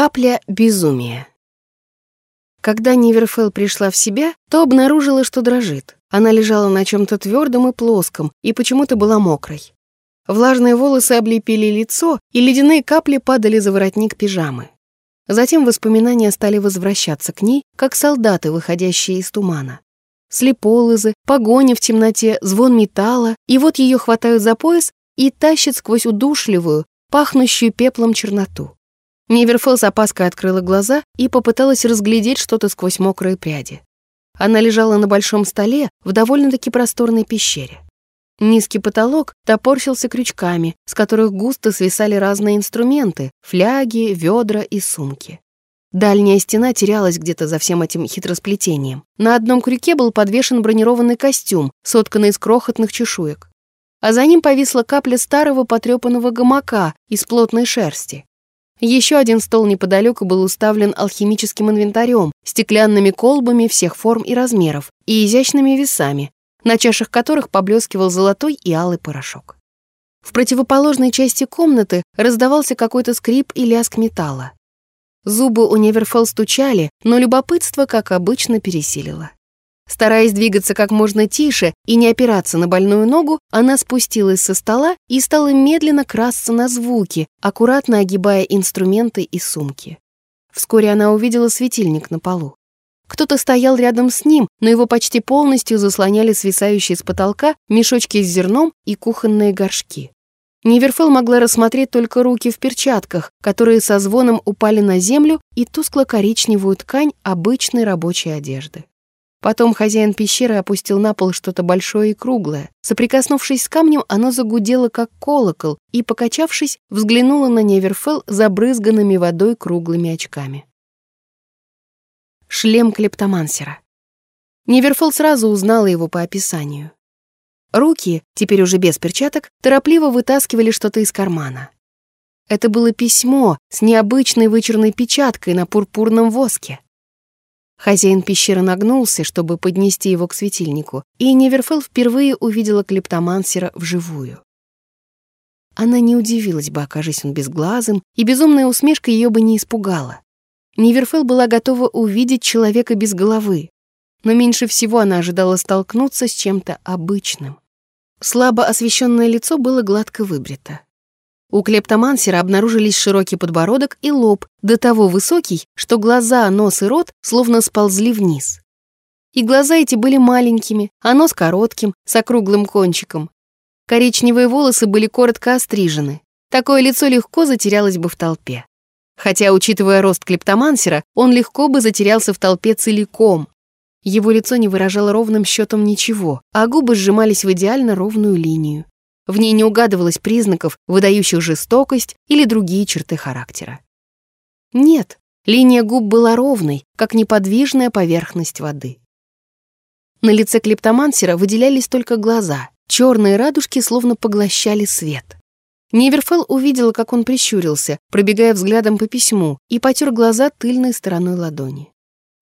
Капля безумия. Когда Ниверфелл пришла в себя, то обнаружила, что дрожит. Она лежала на чем-то твердом и плоском, и почему-то была мокрой. Влажные волосы облепили лицо, и ледяные капли падали за воротник пижамы. Затем воспоминания стали возвращаться к ней, как солдаты, выходящие из тумана. Слеполызы, погони в темноте, звон металла, и вот ее хватают за пояс и тащат сквозь удушливую, пахнущую пеплом черноту. Неверфелл с опаской открыла глаза и попыталась разглядеть что-то сквозь мокрые пряди. Она лежала на большом столе в довольно-таки просторной пещере. Низкий потолок топорщился крючками, с которых густо свисали разные инструменты — фляги, ведра и сумки. Дальняя стена терялась где-то за всем этим хитросплетением. На одном крюке был подвешен бронированный костюм, сотканный из крохотных чешуек. А за ним повисла капля старого потрепанного гамака из плотной шерсти. Еще один стол неподалеку был уставлен алхимическим инвентарем, стеклянными колбами всех форм и размеров и изящными весами, на чашах которых поблескивал золотой и алый порошок. В противоположной части комнаты раздавался какой-то скрип и лязг металла. Зубы у Неверфелл стучали, но любопытство, как обычно, пересилило. Стараясь двигаться как можно тише и не опираться на больную ногу, она спустилась со стола и стала медленно красться на звуки, аккуратно огибая инструменты и сумки. Вскоре она увидела светильник на полу. Кто-то стоял рядом с ним, но его почти полностью заслоняли свисающие с потолка мешочки с зерном и кухонные горшки. Неверфелл могла рассмотреть только руки в перчатках, которые со звоном упали на землю и тускло-коричневую ткань обычной рабочей одежды. Потом хозяин пещеры опустил на пол что-то большое и круглое. Соприкоснувшись с камнем, оно загудело, как колокол, и, покачавшись, взглянуло на Неверфелл забрызганными водой круглыми очками. Шлем клептомансера. Неверфелл сразу узнала его по описанию. Руки, теперь уже без перчаток, торопливо вытаскивали что-то из кармана. Это было письмо с необычной вычурной печаткой на пурпурном воске. Хозяин пещеры нагнулся, чтобы поднести его к светильнику, и Неверфелл впервые увидела клептомансера вживую. Она не удивилась бы, окажись он безглазым, и безумная усмешка ее бы не испугала. Неверфелл была готова увидеть человека без головы, но меньше всего она ожидала столкнуться с чем-то обычным. Слабо освещенное лицо было гладко выбрито. У клептомансера обнаружились широкий подбородок и лоб, до того высокий, что глаза, нос и рот словно сползли вниз. И глаза эти были маленькими, а нос коротким, с округлым кончиком. Коричневые волосы были коротко острижены. Такое лицо легко затерялось бы в толпе. Хотя, учитывая рост клептомансера, он легко бы затерялся в толпе целиком. Его лицо не выражало ровным счетом ничего, а губы сжимались в идеально ровную линию. В ней не угадывалось признаков, выдающих жестокость или другие черты характера. Нет, линия губ была ровной, как неподвижная поверхность воды. На лице клептомансера выделялись только глаза, черные радужки словно поглощали свет. Неверфелл увидела, как он прищурился, пробегая взглядом по письму, и потер глаза тыльной стороной ладони.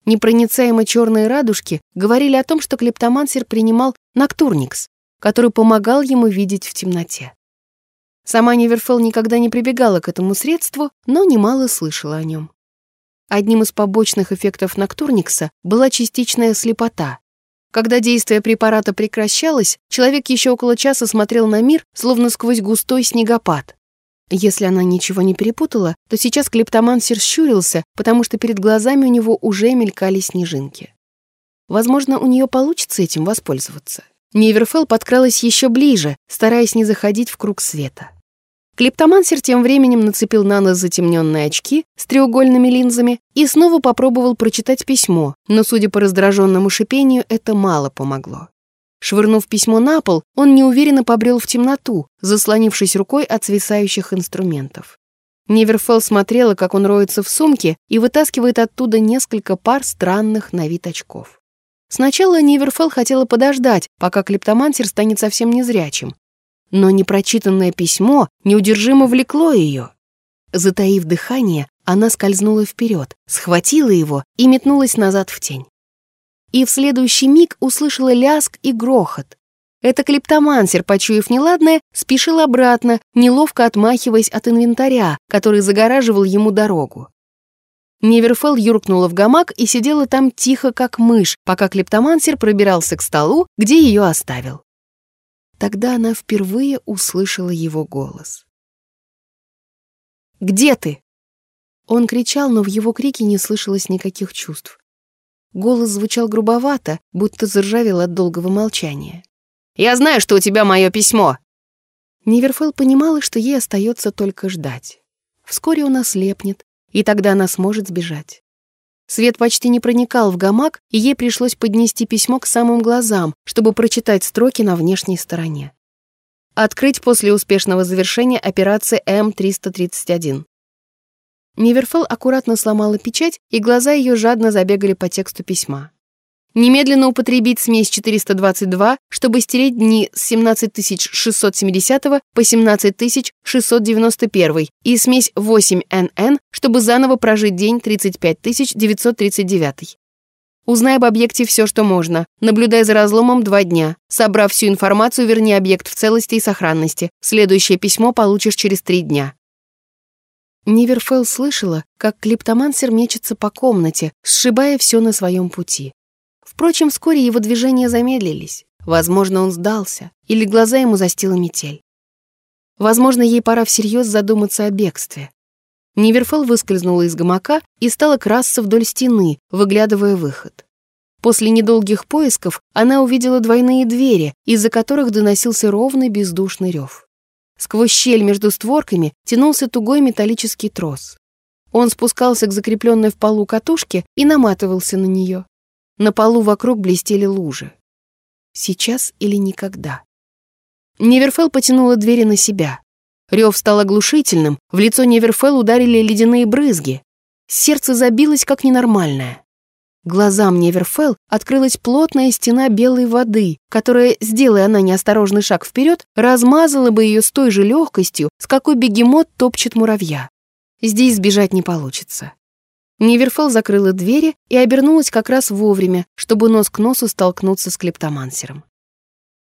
Непроницаемо черные радужки говорили о том, что клептомансер принимал Ноктурникс, который помогал ему видеть в темноте. Сама Неверфелл никогда не прибегала к этому средству, но немало слышала о нем. Одним из побочных эффектов Ноктурникса была частичная слепота. Когда действие препарата прекращалось, человек еще около часа смотрел на мир, словно сквозь густой снегопад. Если она ничего не перепутала, то сейчас клептомансер щурился, потому что перед глазами у него уже мелькали снежинки. Возможно, у нее получится этим воспользоваться. Неверфелл подкралась еще ближе, стараясь не заходить в круг света. Клептомансер тем временем нацепил на нос затемненные очки с треугольными линзами и снова попробовал прочитать письмо, но, судя по раздраженному шипению, это мало помогло. Швырнув письмо на пол, он неуверенно побрел в темноту, заслонившись рукой от свисающих инструментов. Неверфелл смотрела, как он роется в сумке и вытаскивает оттуда несколько пар странных на вид очков. Сначала Ниверфелл хотела подождать, пока клептомансер станет совсем незрячим. Но непрочитанное письмо неудержимо влекло ее. Затаив дыхание, она скользнула вперед, схватила его и метнулась назад в тень. И в следующий миг услышала ляск и грохот. Это клептомансер, почуяв неладное, спешил обратно, неловко отмахиваясь от инвентаря, который загораживал ему дорогу. Неверфелл юркнула в гамак и сидела там тихо, как мышь, пока клептомансер пробирался к столу, где ее оставил. Тогда она впервые услышала его голос. «Где ты?» Он кричал, но в его крике не слышалось никаких чувств. Голос звучал грубовато, будто заржавел от долгого молчания. «Я знаю, что у тебя мое письмо!» Неверфелл понимала, что ей остается только ждать. Вскоре он ослепнет, и тогда она сможет сбежать. Свет почти не проникал в гамак, и ей пришлось поднести письмо к самым глазам, чтобы прочитать строки на внешней стороне. Открыть после успешного завершения операции М-331. Неверфелл аккуратно сломала печать, и глаза ее жадно забегали по тексту письма. Немедленно употребить смесь 422, чтобы стереть дни с 17670 по 17691 и смесь 8NN, чтобы заново прожить день 35939. Узнай об объекте все, что можно. Наблюдай за разломом два дня. Собрав всю информацию, верни объект в целости и сохранности. Следующее письмо получишь через три дня. Ниверфелл слышала, как клиптомансер мечется по комнате, сшибая все на своем пути. Впрочем, вскоре его движения замедлились. Возможно, он сдался, или глаза ему застила метель. Возможно, ей пора всерьез задуматься о бегстве. Ниверфелл выскользнула из гамака и стала красться вдоль стены, выглядывая выход. После недолгих поисков она увидела двойные двери, из-за которых доносился ровный бездушный рев. Сквозь щель между створками тянулся тугой металлический трос. Он спускался к закрепленной в полу катушке и наматывался на нее. На полу вокруг блестели лужи. Сейчас или никогда. Неверфелл потянула двери на себя. Рев стал оглушительным, в лицо Неверфелл ударили ледяные брызги. Сердце забилось как ненормальное. Глазам Неверфелл открылась плотная стена белой воды, которая, сделая она неосторожный шаг вперед, размазала бы ее с той же легкостью, с какой бегемот топчет муравья. Здесь сбежать не получится. Неверфелл закрыла двери и обернулась как раз вовремя, чтобы нос к носу столкнуться с клептомансером.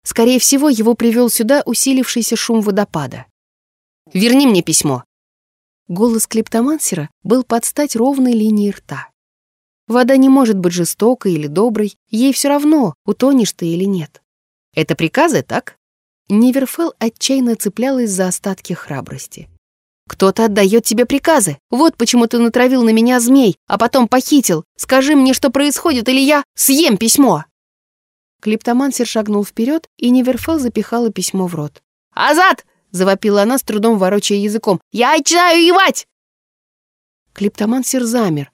Скорее всего, его привел сюда усилившийся шум водопада. «Верни мне письмо!» Голос клептомансера был под стать ровной линии рта. Вода не может быть жестокой или доброй, ей все равно, утонешь ты или нет. Это приказы, так? Неверфелл отчаянно цеплялась за остатки храбрости. Кто-то отдает тебе приказы. Вот почему ты натравил на меня змей, а потом похитил. Скажи мне, что происходит, или я съем письмо!» Клиптомансер шагнул вперед, и Неверфелл запихала письмо в рот. «Азат!» — завопила она, с трудом ворочая языком. «Я начинаю евать!» Клиптомансер замер,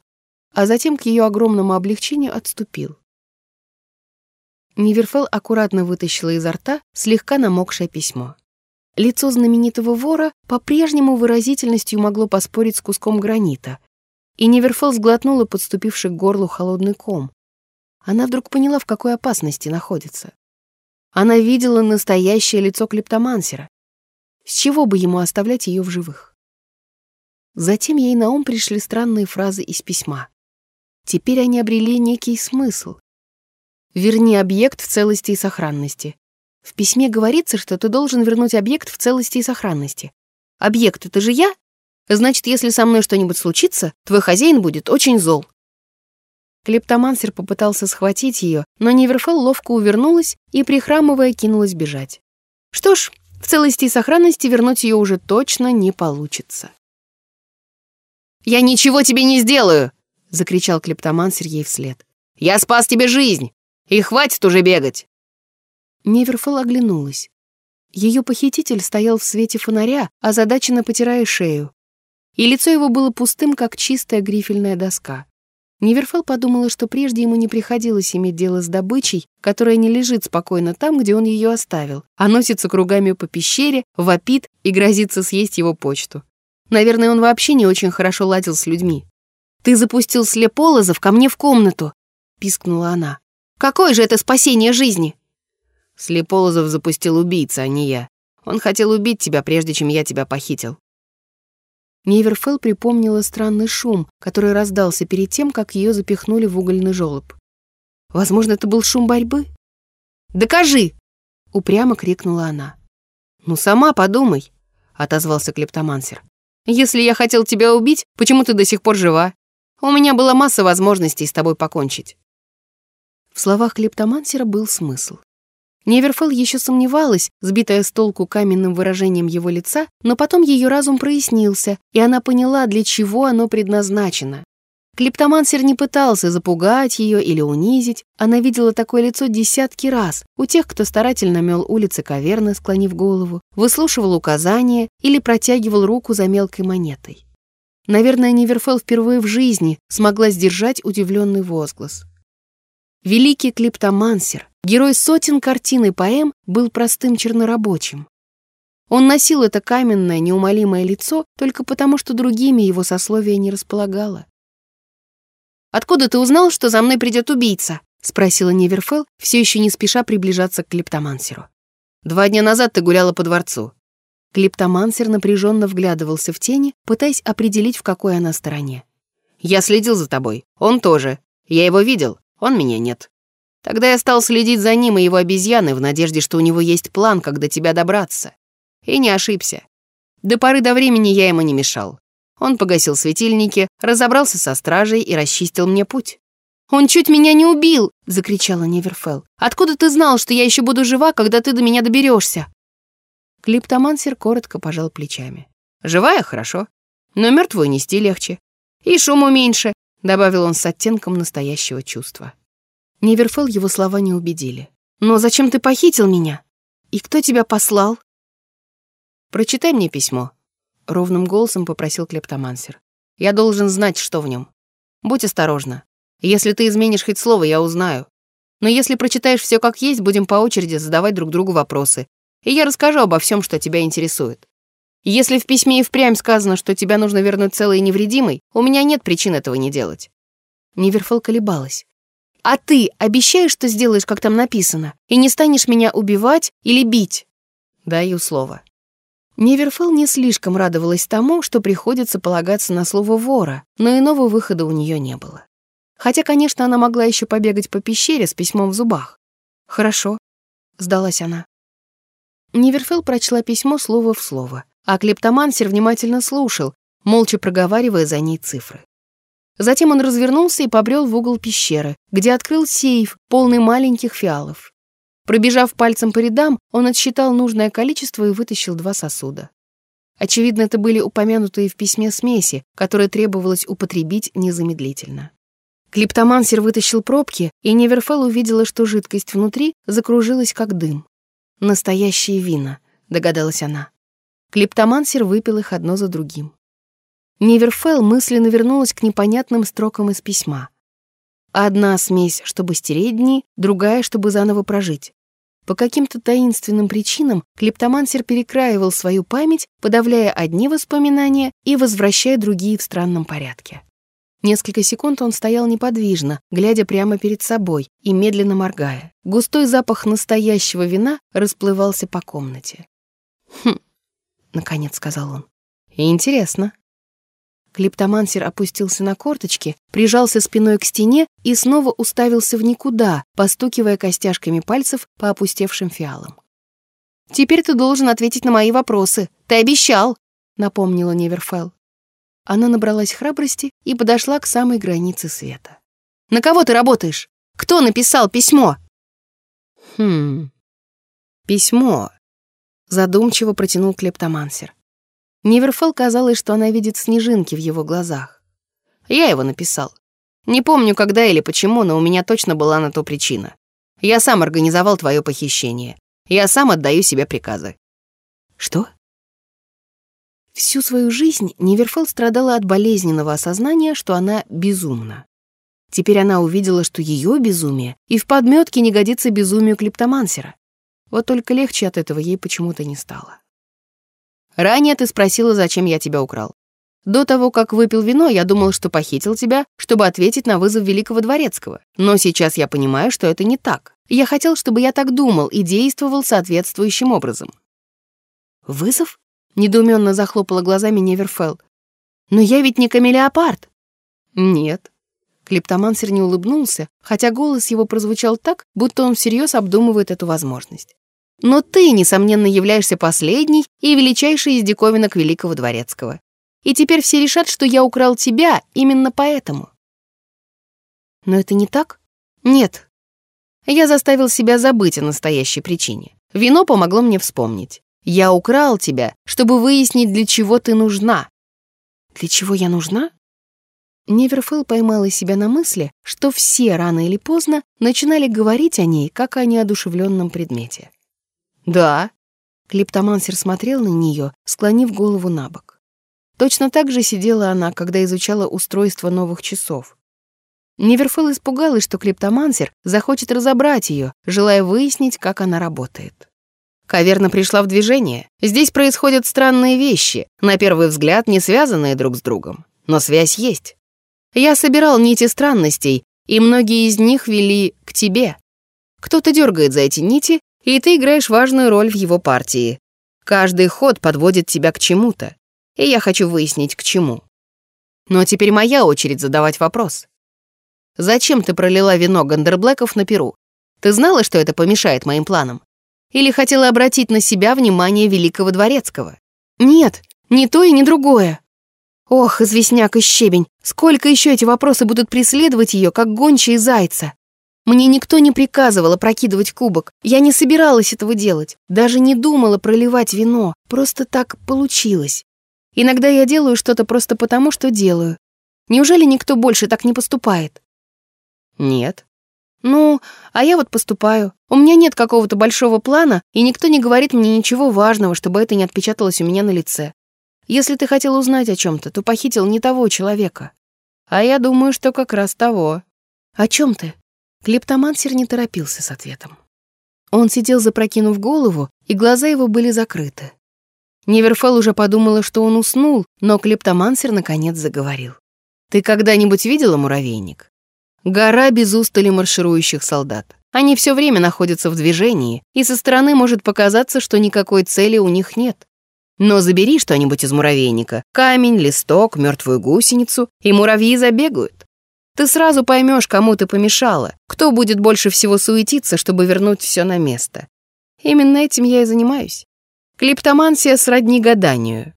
а затем к ее огромному облегчению отступил. Неверфелл аккуратно вытащила изо рта слегка намокшее письмо. Лицо знаменитого вора по-прежнему выразительностью могло поспорить с куском гранита, и Неверфелл сглотнула подступивший к горлу холодный ком. Она вдруг поняла, в какой опасности находится. Она видела настоящее лицо клептомансера. С чего бы ему оставлять ее в живых? Затем ей на ум пришли странные фразы из письма. Теперь они обрели некий смысл. «Верни объект в целости и сохранности. В письме говорится, что ты должен вернуть объект в целости и сохранности. Объект — это же я? Значит, если со мной что-нибудь случится, твой хозяин будет очень зол. Клептомансер попытался схватить ее, но Неверфелл ловко увернулась и, прихрамывая, кинулась бежать. Что ж, в целости и сохранности вернуть ее уже точно не получится. «Я ничего тебе не сделаю!» — закричал клептомансер ей вслед. «Я спас тебе жизнь! И хватит уже бегать!» Неверфелл оглянулась. Ее похититель стоял в свете фонаря, озадаченно потирая шею. И лицо его было пустым, как чистая грифельная доска. Неверфелл подумала, что прежде ему не приходилось иметь дело с добычей, которая не лежит спокойно там, где он ее оставил, а носится кругами по пещере, вопит и грозится съесть его почту. Наверное, он вообще не очень хорошо ладил с людьми. «Ты запустил слеполозов ко мне в комнату!» — пискнула она. «Какое же это спасение жизни!» Слеполозов запустил убийца, а не я. Он хотел убить тебя, прежде чем я тебя похитил». Неверфелл припомнила странный шум, который раздался перед тем, как ее запихнули в угольный желоб. Возможно, это был шум борьбы? «Докажи!» — упрямо крикнула она. «Ну, сама подумай», — отозвался клептомансер. «Если я хотел тебя убить, почему ты до сих пор жива? У меня была масса возможностей с тобой покончить». В словах клептомансера был смысл. Неверфелл еще сомневалась, сбитая с толку каменным выражением его лица, но потом ее разум прояснился, и она поняла, для чего оно предназначено. Клептомансер не пытался запугать ее или унизить, она видела такое лицо десятки раз у тех, кто старательно мел улицы каверны, склонив голову, выслушивал указания или протягивал руку за мелкой монетой. Наверное, Неверфелл впервые в жизни смогла сдержать удивленный возглас. Великий клептомансер, герой сотен картин и поэм, был простым чернорабочим. Он носил это каменное, неумолимое лицо только потому, что другими его сословия не располагало. «Откуда ты узнал, что за мной придет убийца?» — спросила Неверфелл, все еще не спеша приближаться к клептомансеру. «Два дня назад ты гуляла по дворцу». Клептомансер напряженно вглядывался в тени, пытаясь определить, в какой она стороне. «Я следил за тобой. Он тоже. Я его видел. Он меня нет. Тогда я стал следить за ним и его обезьяны в надежде, что у него есть план, как до тебя добраться. И не ошибся. До поры до времени я ему не мешал. Он погасил светильники, разобрался со стражей и расчистил мне путь. «Он чуть меня не убил!» — закричала Неверфелл. «Откуда ты знал, что я еще буду жива, когда ты до меня доберешься?» Клиптомансер коротко пожал плечами. «Живая — хорошо, но мертвую нести легче. И шуму меньше, добавил он с оттенком настоящего чувства. Неверфелл его слова не убедили. «Но зачем ты похитил меня? И кто тебя послал?» «Прочитай мне письмо», — ровным голосом попросил клептомансер. «Я должен знать, что в нем. Будь осторожна. Если ты изменишь хоть слово, я узнаю. Но если прочитаешь все как есть, будем по очереди задавать друг другу вопросы, и я расскажу обо всем, что тебя интересует. Если в письме и впрямь сказано, что тебя нужно вернуть целой и невредимой, у меня нет причин этого не делать». Неверфел колебалась. «А ты обещаешь, что сделаешь, как там написано, и не станешь меня убивать или бить?» «Даю слово». Неверфел не слишком радовалась тому, что приходится полагаться на слово вора, но иного выхода у нее не было. Хотя, конечно, она могла еще побегать по пещере с письмом в зубах. «Хорошо», — сдалась она. Неверфел прочла письмо слово в слово а клептомансер внимательно слушал, молча проговаривая за ней цифры. Затем он развернулся и побрел в угол пещеры, где открыл сейф, полный маленьких фиалов. Пробежав пальцем по рядам, он отсчитал нужное количество и вытащил два сосуда. Очевидно, это были упомянутые в письме смеси, которые требовалось употребить незамедлительно. Клиптомансер вытащил пробки, и Неверфелл увидела, что жидкость внутри закружилась, как дым. «Настоящие вина», — догадалась она. Клиптомансер выпил их одно за другим. Неверфелл мысленно вернулась к непонятным строкам из письма. Одна смесь, чтобы стереть дни, другая, чтобы заново прожить. По каким-то таинственным причинам клептомансер перекраивал свою память, подавляя одни воспоминания и возвращая другие в странном порядке. Несколько секунд он стоял неподвижно, глядя прямо перед собой и медленно моргая. Густой запах настоящего вина расплывался по комнате. Хм, — наконец сказал он. «Интересно». Клиптомансер опустился на корточки, прижался спиной к стене и снова уставился в никуда, постукивая костяшками пальцев по опустевшим фиалам. «Теперь ты должен ответить на мои вопросы. Ты обещал!» — напомнила Неверфелл. Она набралась храбрости и подошла к самой границе света. «На кого ты работаешь? Кто написал письмо?» «Хм... Письмо задумчиво протянул клептомансер. Неверфел казалось, что она видит снежинки в его глазах. Я его написал. Не помню, когда или почему, но у меня точно была на то причина. Я сам организовал твое похищение. Я сам отдаю себе приказы. Что? Всю свою жизнь Неверфел страдала от болезненного осознания, что она безумна. Теперь она увидела, что ее безумие и в подметке не годится безумию клептомансера. Вот только легче от этого ей почему-то не стало. «Ранее ты спросила, зачем я тебя украл. До того, как выпил вино, я думал, что похитил тебя, чтобы ответить на вызов Великого Дворецкого. Но сейчас я понимаю, что это не так. Я хотел, чтобы я так думал и действовал соответствующим образом». «Вызов?» — недоуменно захлопала глазами Неверфелл. «Но я ведь не камелеопард». «Нет». Клептомансер не улыбнулся, хотя голос его прозвучал так, будто он всерьез обдумывает эту возможность. Но ты, несомненно, являешься последней и величайшей из диковинок Великого Дворецкого. и теперь все решат, что я украл тебя именно поэтому. Но это не так? Нет. Я заставил себя забыть о настоящей причине. Вино помогло мне вспомнить. Я украл тебя, чтобы выяснить, для чего ты нужна. Для чего я нужна? Неверфелл поймала себя на мысли, что все рано или поздно начинали говорить о ней, как о неодушевленном предмете. «Да». Клиптомансер смотрел на нее, склонив голову на бок. Точно так же сидела она, когда изучала устройство новых часов. Неверфелл испугалась, что клиптомансер захочет разобрать ее, желая выяснить, как она работает. Каверна пришла в движение. Здесь происходят странные вещи, на первый взгляд не связанные друг с другом. Но связь есть. Я собирал нити странностей, и многие из них вели к тебе. Кто-то дергает за эти нити, и ты играешь важную роль в его партии. Каждый ход подводит тебя к чему-то, и я хочу выяснить, к чему. Но теперь моя очередь задавать вопрос. Зачем ты пролила вино Гандерблэков на Перу? Ты знала, что это помешает моим планам? Или хотела обратить на себя внимание великого дворецкого? Нет, ни то и ни другое. Ох, известняк и щебень, сколько еще эти вопросы будут преследовать ее, как гончие зайца. Мне никто не приказывал опрокидывать кубок. Я не собиралась этого делать. Даже не думала проливать вино. Просто так получилось. Иногда я делаю что-то просто потому, что делаю. Неужели никто больше так не поступает? Нет. Ну, а я вот поступаю. У меня нет какого-то большого плана, и никто не говорит мне ничего важного, чтобы это не отпечаталось у меня на лице. Если ты хотел узнать о чем-то, то похитил не того человека. А я думаю, что как раз того. О чем ты? Клептомансер не торопился с ответом. Он сидел, запрокинув голову, и глаза его были закрыты. Неверфел уже подумала, что он уснул, но клептомансер наконец заговорил. «Ты когда-нибудь видела муравейник? Гора без устали марширующих солдат. Они все время находятся в движении, и со стороны может показаться, что никакой цели у них нет. Но забери что-нибудь из муравейника, камень, листок, мертвую гусеницу, и муравьи забегают. Ты сразу поймешь, кому ты помешала, кто будет больше всего суетиться, чтобы вернуть все на место. Именно этим я и занимаюсь. Клиптомансия сродни гаданию.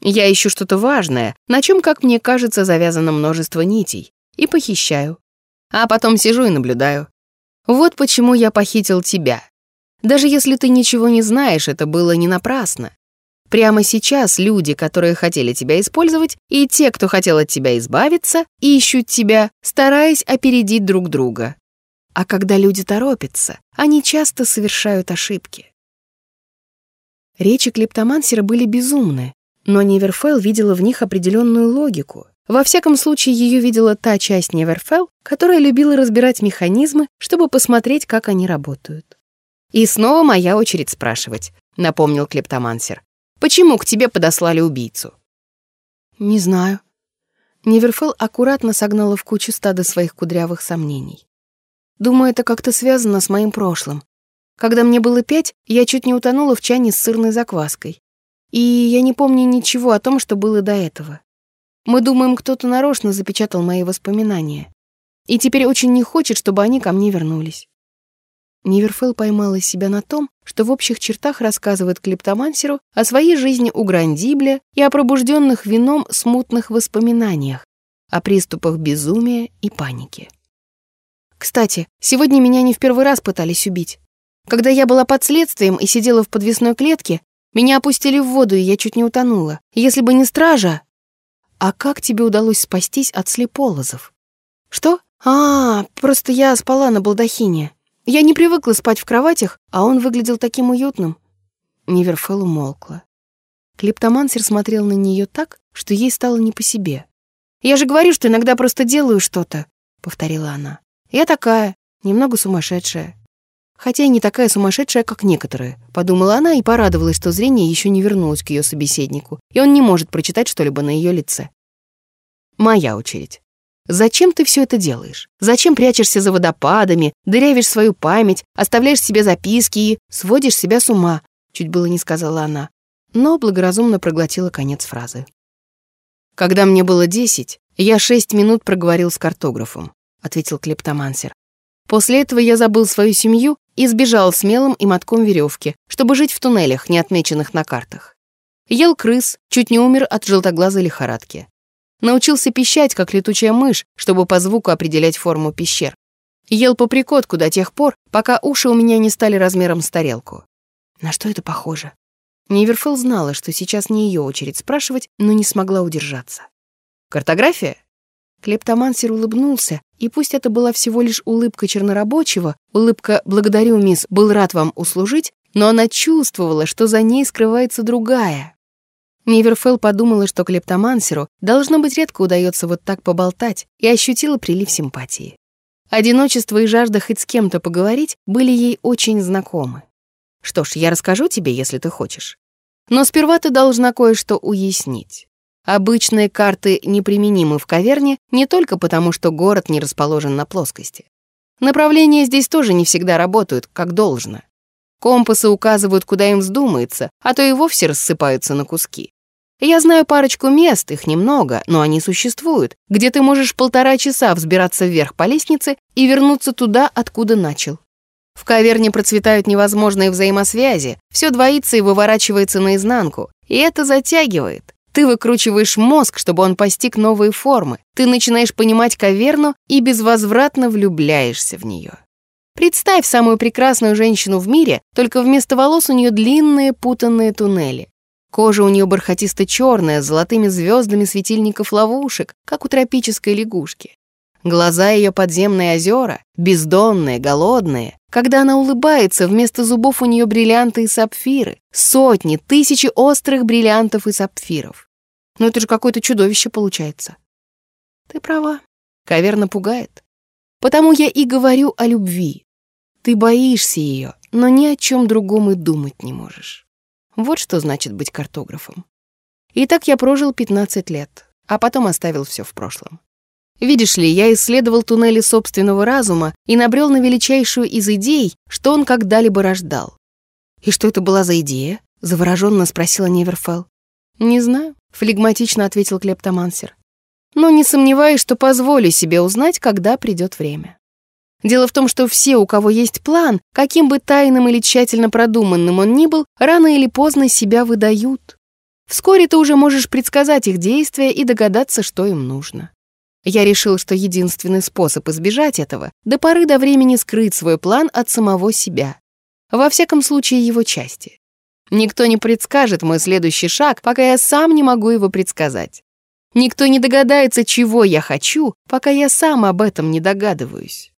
Я ищу что-то важное, на чем, как мне кажется, завязано множество нитей, и похищаю. А потом сижу и наблюдаю. Вот почему я похитил тебя. Даже если ты ничего не знаешь, это было не напрасно. Прямо сейчас люди, которые хотели тебя использовать, и те, кто хотел от тебя избавиться, ищут тебя, стараясь опередить друг друга. А когда люди торопятся, они часто совершают ошибки. Речи клептомансера были безумны, но Неверфелл видела в них определенную логику. Во всяком случае, ее видела та часть Неверфелл, которая любила разбирать механизмы, чтобы посмотреть, как они работают. «И снова моя очередь спрашивать», — напомнил клептомансер. Почему к тебе подослали убийцу?» «Не знаю». Неверфелл аккуратно согнала в кучу стада своих кудрявых сомнений. «Думаю, это как-то связано с моим прошлым. Когда мне было пять, я чуть не утонула в чане с сырной закваской. И я не помню ничего о том, что было до этого. Мы думаем, кто-то нарочно запечатал мои воспоминания. И теперь очень не хочет, чтобы они ко мне вернулись. Ниверфелл поймала себя на том, что в общих чертах рассказывает клептомансеру о своей жизни у Грандибля и о пробужденных вином смутных воспоминаниях, о приступах безумия и паники. Кстати, сегодня меня не в первый раз пытались убить. Когда я была под следствием и сидела в подвесной клетке, меня опустили в воду, и я чуть не утонула. Если бы не стража... А как тебе удалось спастись от слеполозов? Что? А, просто я спала на балдахине. Я не привыкла спать в кроватях, а он выглядел таким уютным. Неверфел умолкла. Клептомансер смотрел на нее так, что ей стало не по себе. «Я же говорю, что иногда просто делаю что-то», — повторила она. «Я такая, немного сумасшедшая». «Хотя и не такая сумасшедшая, как некоторые», — подумала она и порадовалась, что зрение еще не вернулось к ее собеседнику, и он не может прочитать что-либо на ее лице. «Моя очередь». Зачем ты все это делаешь? Зачем прячешься за водопадами, дырявишь свою память, оставляешь себе записки и сводишь себя с ума?» Чуть было не сказала она, но благоразумно проглотила конец фразы. «Когда мне было десять, я шесть минут проговорил с картографом», ответил клептомансер. «После этого я забыл свою семью и сбежал смелым и мотком веревки, чтобы жить в туннелях, не отмеченных на картах. Ел крыс, чуть не умер от желтоглазой лихорадки. Научился пищать, как летучая мышь, чтобы по звуку определять форму пещер. Ел по прикотку до тех пор, пока уши у меня не стали размером с тарелку. На что это похоже? Неверфелл знала, что сейчас не ее очередь спрашивать, но не смогла удержаться. «Картография?» Клептомансер улыбнулся, и пусть это была всего лишь улыбка чернорабочего, улыбка «благодарю, мисс, был рад вам услужить», но она чувствовала, что за ней скрывается другая. Неверфелл подумала, что клептомансеру должно быть редко удается вот так поболтать, и ощутила прилив симпатии. Одиночество и жажда хоть с кем-то поговорить были ей очень знакомы. Что ж, я расскажу тебе, если ты хочешь. Но сперва ты должна кое-что уяснить. Обычные карты неприменимы в каверне не только потому, что город не расположен на плоскости. Направления здесь тоже не всегда работают, как должно. Компасы указывают, куда им вздумается, а то и вовсе рассыпаются на куски. Я знаю парочку мест, их немного, но они существуют, где ты можешь полтора часа взбираться вверх по лестнице и вернуться туда, откуда начал. В каверне процветают невозможные взаимосвязи, все двоится и выворачивается наизнанку, и это затягивает. Ты выкручиваешь мозг, чтобы он постиг новые формы. Ты начинаешь понимать каверну и безвозвратно влюбляешься в нее. Представь самую прекрасную женщину в мире, только вместо волос у нее длинные путанные туннели. Кожа у нее бархатисто-черная, с золотыми звездами светильников-ловушек, как у тропической лягушки. Глаза ее подземные озера, бездонные, голодные. Когда она улыбается, вместо зубов у нее бриллианты и сапфиры. Сотни, тысячи острых бриллиантов и сапфиров. Ну это же какое-то чудовище получается. Ты права. Каверна пугает. Потому я и говорю о любви. Ты боишься ее, но ни о чем другом и думать не можешь. Вот что значит быть картографом. И так я прожил 15 лет, а потом оставил все в прошлом. Видишь ли, я исследовал туннели собственного разума и набрел на величайшую из идей, что он когда-либо рождал. «И что это была за идея?» — завороженно спросила Неверфелл. «Не знаю», — флегматично ответил Клептомансер. «Но не сомневаюсь, что позволю себе узнать, когда придет время. Дело в том, что все, у кого есть план, каким бы тайным или тщательно продуманным он ни был, рано или поздно себя выдают. Вскоре ты уже можешь предсказать их действия и догадаться, что им нужно. Я решил, что единственный способ избежать этого — до поры до времени скрыть свой план от самого себя. Во всяком случае, его части. Никто не предскажет мой следующий шаг, пока я сам не могу его предсказать. Никто не догадается, чего я хочу, пока я сам об этом не догадываюсь.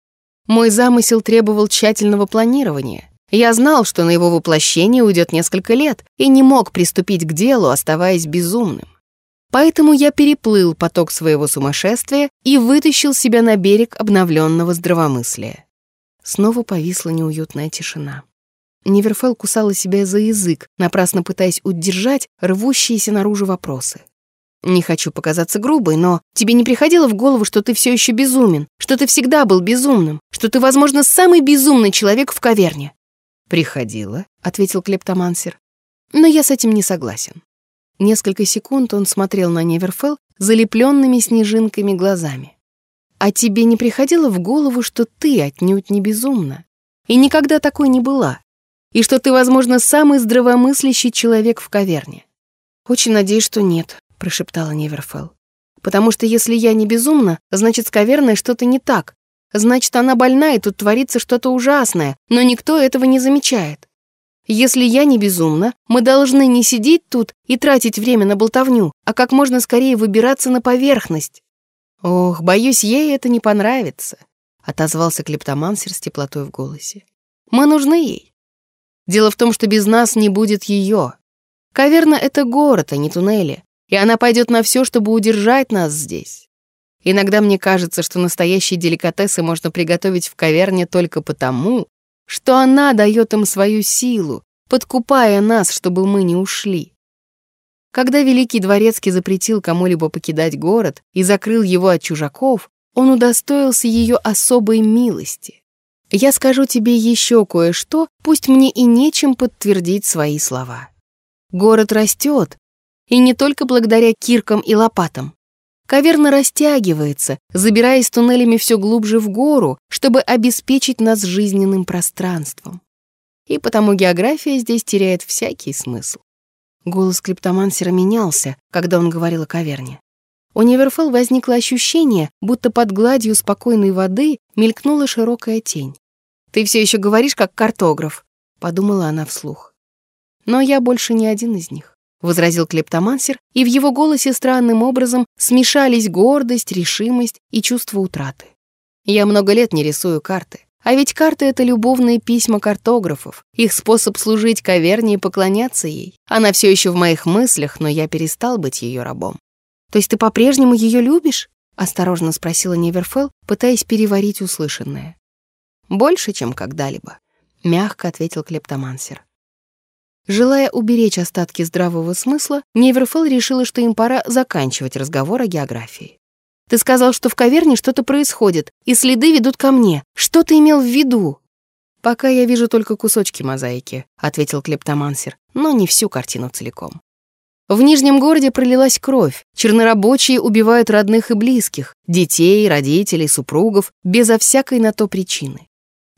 Мой замысел требовал тщательного планирования. Я знал, что на его воплощение уйдет несколько лет, и не мог приступить к делу, оставаясь безумным. Поэтому я переплыл поток своего сумасшествия и вытащил себя на берег обновленного здравомыслия. Снова повисла неуютная тишина. Неверфел кусала себя за язык, напрасно пытаясь удержать рвущиеся наружу вопросы. «Не хочу показаться грубой, но тебе не приходило в голову, что ты все еще безумен, что ты всегда был безумным, что ты, возможно, самый безумный человек в каверне?» «Приходило», — ответил клептомансер. «Но я с этим не согласен. Несколько секунд он смотрел на Неверфелл залепленными снежинками глазами. «А тебе не приходило в голову, что ты отнюдь не безумна? И никогда такой не была? И что ты, возможно, самый здравомыслящий человек в каверне?» «Очень надеюсь, что нет», — прошептала Неверфелл. «Потому что если я не безумна, значит, с каверной что-то не так. Значит, она больна, и тут творится что-то ужасное, но никто этого не замечает. Если я не безумна, мы должны не сидеть тут и тратить время на болтовню, а как можно скорее выбираться на поверхность. Ох, боюсь, ей это не понравится, отозвался клептомансер с теплотой в голосе. Мы нужны ей. Дело в том, что без нас не будет ее. Каверна — это город, а не туннели, и она пойдет на все, чтобы удержать нас здесь. Иногда мне кажется, что настоящие деликатесы можно приготовить в каверне только потому, что она дает им свою силу, подкупая нас, чтобы мы не ушли. Когда Великий Дворецкий запретил кому-либо покидать город и закрыл его от чужаков, он удостоился ее особой милости. Я скажу тебе еще кое-что, пусть мне и нечем подтвердить свои слова. Город растет, и не только благодаря киркам и лопатам. Каверна растягивается, забираясь туннелями все глубже в гору, чтобы обеспечить нас жизненным пространством. И потому география здесь теряет всякий смысл. Голос клептомансера менялся, когда он говорил о каверне. У Неверфелл возникло ощущение, будто под гладью спокойной воды мелькнула широкая тень. «Ты все еще говоришь, как картограф», — подумала она вслух. «Но я больше не один из них», — возразил клептомансер, и в его голосе странным образом смешались гордость, решимость и чувство утраты. «Я много лет не рисую карты. А ведь карты — это любовные письма картографов, их способ служить каверне и поклоняться ей. Она все еще в моих мыслях, но я перестал быть ее рабом. «То есть ты по-прежнему ее любишь?» — осторожно спросила Неверфелл, пытаясь переварить услышанное. «Больше, чем когда-либо», — мягко ответил клептомансер. Желая уберечь остатки здравого смысла, Неверфелл решила, что им пора заканчивать разговор о географии. Ты сказал, что в каверне что-то происходит, и следы ведут ко мне. Что ты имел в виду?» «Пока я вижу только кусочки мозаики», — ответил клептомансер, «но не всю картину целиком». В Нижнем городе пролилась кровь. Чернорабочие убивают родных и близких, детей, родителей, супругов, безо всякой на то причины.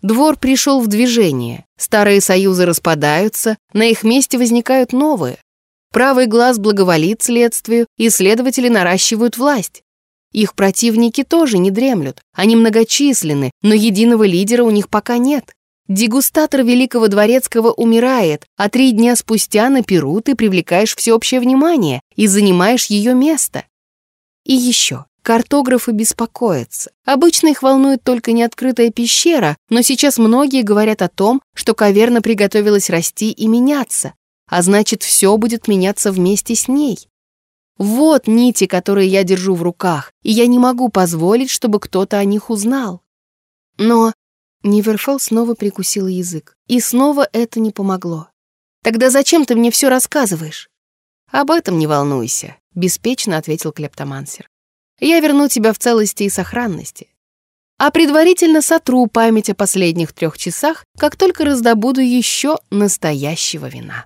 Двор пришел в движение, старые союзы распадаются, на их месте возникают новые. Правый глаз благоволит следствию, и следователи наращивают власть. Их противники тоже не дремлют, они многочисленны, но единого лидера у них пока нет. Дегустатор Великого Дворецкого умирает, а три дня спустя на Перу ты привлекаешь всеобщее внимание и занимаешь ее место. И еще. Картографы беспокоятся. Обычно их волнует только неоткрытая пещера, но сейчас многие говорят о том, что каверна приготовилась расти и меняться, а значит, все будет меняться вместе с ней. Вот нити, которые я держу в руках, и я не могу позволить, чтобы кто-то о них узнал. Но Ниверфелл снова прикусила язык, и снова это не помогло. «Тогда зачем ты мне все рассказываешь?» «Об этом не волнуйся», — беспечно ответил клептомансер. «Я верну тебя в целости и сохранности. А предварительно сотру память о последних трех часах, как только раздобуду еще настоящего вина».